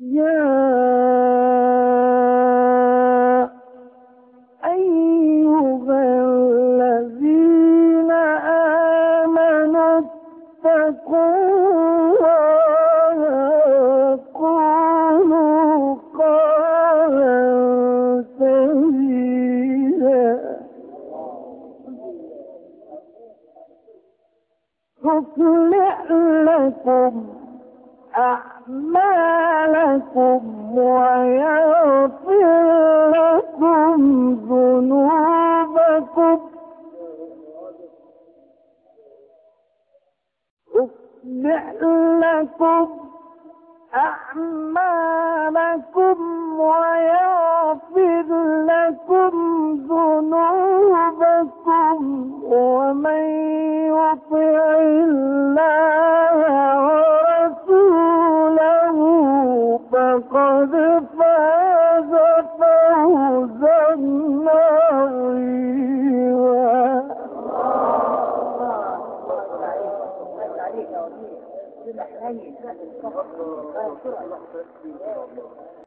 يا أيها الذين آمنوا اتقوا الله سديدا. يصلح لكم أعمالكم. ويغفر لكم ذنوبكم. يصلح لكم ويغفر لكم ذنوبكم. فقد فاز فوزا عظيما.